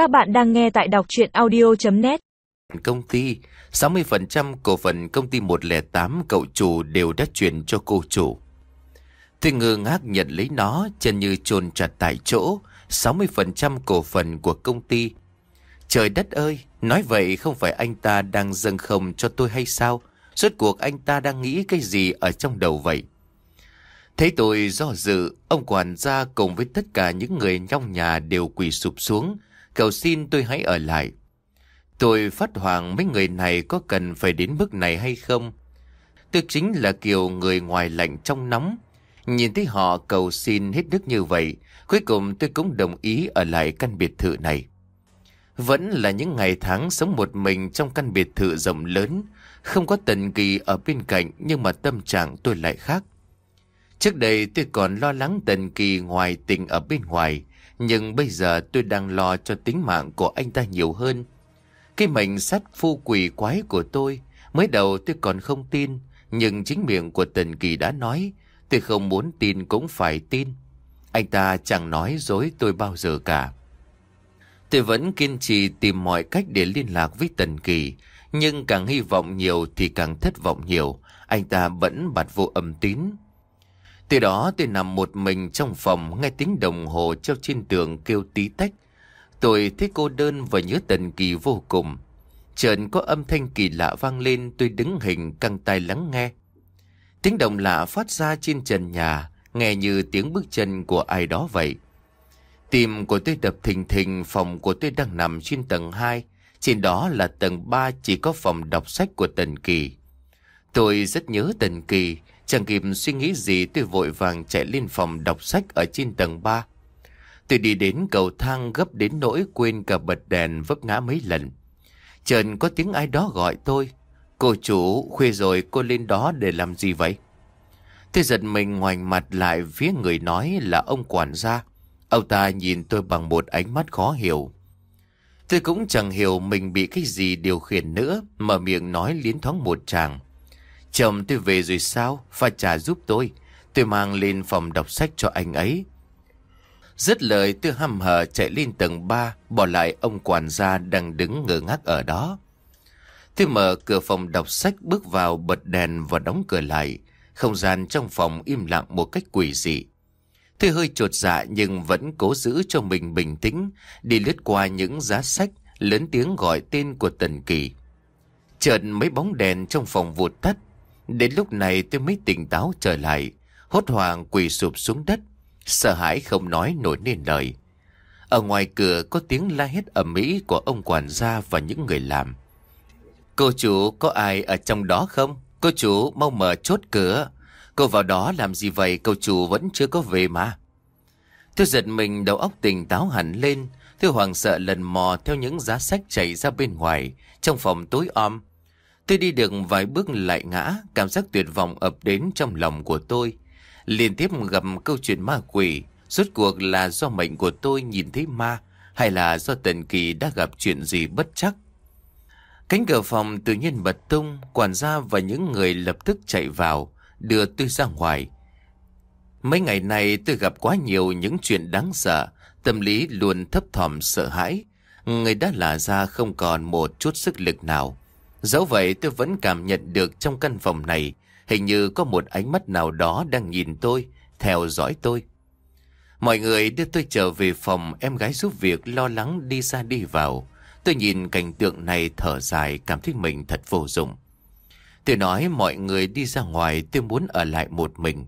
Các bạn đang nghe tại đọc chuyện audio.net Công ty, 60% cổ phần công ty 108 cậu chủ đều đã chuyển cho cô chủ. Tôi ngơ ngác nhận lấy nó, chân như chôn chặt tại chỗ, 60% cổ phần của công ty. Trời đất ơi, nói vậy không phải anh ta đang dâng không cho tôi hay sao? Suốt cuộc anh ta đang nghĩ cái gì ở trong đầu vậy? Thấy tôi do dự, ông quản gia cùng với tất cả những người trong nhà đều quỳ sụp xuống, cầu xin tôi hãy ở lại. Tôi phát hoàng mấy người này có cần phải đến mức này hay không? Tôi chính là kiểu người ngoài lạnh trong nóng. Nhìn thấy họ cầu xin hết đức như vậy, cuối cùng tôi cũng đồng ý ở lại căn biệt thự này. Vẫn là những ngày tháng sống một mình trong căn biệt thự rộng lớn, không có tần kỳ ở bên cạnh nhưng mà tâm trạng tôi lại khác. Trước đây tôi còn lo lắng tần kỳ ngoài tình ở bên ngoài, nhưng bây giờ tôi đang lo cho tính mạng của anh ta nhiều hơn. Cái mệnh sắt phu quỷ quái của tôi, mới đầu tôi còn không tin, nhưng chính miệng của tần kỳ đã nói, tôi không muốn tin cũng phải tin. Anh ta chẳng nói dối tôi bao giờ cả. Tôi vẫn kiên trì tìm mọi cách để liên lạc với Tần Kỳ, nhưng càng hy vọng nhiều thì càng thất vọng nhiều, anh ta vẫn bật vô âm tín. Từ đó tôi nằm một mình trong phòng nghe tiếng đồng hồ treo trên tường kêu tí tách. Tôi thấy cô đơn và nhớ Tần Kỳ vô cùng. Trần có âm thanh kỳ lạ vang lên tôi đứng hình căng tay lắng nghe. Tiếng động lạ phát ra trên trần nhà, nghe như tiếng bước chân của ai đó vậy. Tim của tôi đập thình thình phòng của tôi đang nằm trên tầng 2. Trên đó là tầng 3 chỉ có phòng đọc sách của Tần Kỳ. Tôi rất nhớ Tần Kỳ, chẳng kịp suy nghĩ gì tôi vội vàng chạy lên phòng đọc sách ở trên tầng 3. Tôi đi đến cầu thang gấp đến nỗi quên cả bật đèn vấp ngã mấy lần. Trần có tiếng ai đó gọi tôi. Cô chủ, khuya rồi cô lên đó để làm gì vậy? Tôi giật mình ngoảnh mặt lại phía người nói là ông quản gia. Ông ta nhìn tôi bằng một ánh mắt khó hiểu. Tôi cũng chẳng hiểu mình bị cái gì điều khiển nữa, mở miệng nói liến thoáng một chàng. Chồng tôi về rồi sao? Pha trà giúp tôi. Tôi mang lên phòng đọc sách cho anh ấy. Dứt lời tôi hăm hờ chạy lên tầng 3, bỏ lại ông quản gia đang đứng ngơ ngác ở đó. Tôi mở cửa phòng đọc sách bước vào bật đèn và đóng cửa lại. Không gian trong phòng im lặng một cách quỷ dị. Tôi hơi trột dạ nhưng vẫn cố giữ cho mình bình tĩnh, đi lướt qua những giá sách, lớn tiếng gọi tên của Tần Kỳ. Chợt mấy bóng đèn trong phòng vụt tắt. Đến lúc này tôi mới tỉnh táo trở lại, hốt hoảng quỳ sụp xuống đất, sợ hãi không nói nổi nên lời. Ở ngoài cửa có tiếng la hét ầm ĩ của ông quản gia và những người làm. Cô chủ có ai ở trong đó không? Cô chủ mau mở chốt cửa. Cô vào đó làm gì vậy Cô chủ vẫn chưa có về mà Tôi giật mình đầu óc tỉnh táo hẳn lên Tôi hoảng sợ lần mò theo những giá sách chạy ra bên ngoài Trong phòng tối om Tôi đi được vài bước lại ngã Cảm giác tuyệt vọng ập đến trong lòng của tôi Liên tiếp gặp câu chuyện ma quỷ Rốt cuộc là do mệnh của tôi nhìn thấy ma Hay là do Tần Kỳ đã gặp chuyện gì bất chắc Cánh cửa phòng tự nhiên bật tung Quản gia và những người lập tức chạy vào đưa tôi ra ngoài. Mấy ngày này tôi gặp quá nhiều những chuyện đáng sợ, tâm lý luôn thấp thỏm sợ hãi. Người đã lạ ra không còn một chút sức lực nào. Dẫu vậy tôi vẫn cảm nhận được trong căn phòng này hình như có một ánh mắt nào đó đang nhìn tôi, theo dõi tôi. Mọi người đưa tôi trở về phòng em gái giúp việc lo lắng đi ra đi vào. Tôi nhìn cảnh tượng này thở dài cảm thấy mình thật vô dụng. Tôi nói mọi người đi ra ngoài tôi muốn ở lại một mình.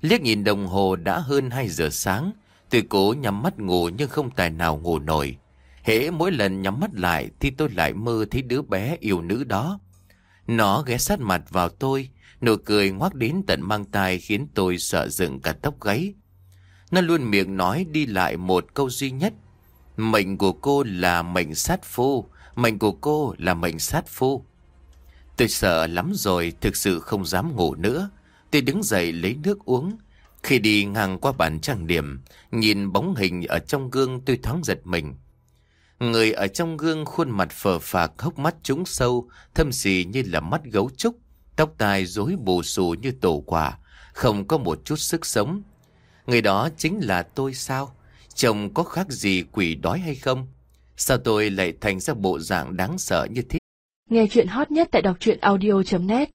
Liếc nhìn đồng hồ đã hơn 2 giờ sáng. Tôi cố nhắm mắt ngủ nhưng không tài nào ngủ nổi. Hễ mỗi lần nhắm mắt lại thì tôi lại mơ thấy đứa bé yêu nữ đó. Nó ghé sát mặt vào tôi, nụ cười ngoác đến tận mang tai khiến tôi sợ dựng cả tóc gáy. Nó luôn miệng nói đi lại một câu duy nhất. Mệnh của cô là mệnh sát phu, mệnh của cô là mệnh sát phu. Tôi sợ lắm rồi, thực sự không dám ngủ nữa. Tôi đứng dậy lấy nước uống. Khi đi ngang qua bàn trang điểm, nhìn bóng hình ở trong gương tôi thoáng giật mình. Người ở trong gương khuôn mặt phờ phạc, hốc mắt trúng sâu, thâm xì như là mắt gấu trúc, tóc tai rối bù xù như tổ quả, không có một chút sức sống. Người đó chính là tôi sao? Chồng có khác gì quỷ đói hay không? Sao tôi lại thành ra bộ dạng đáng sợ như thế? Nghe chuyện hot nhất tại đọc truyện audio.net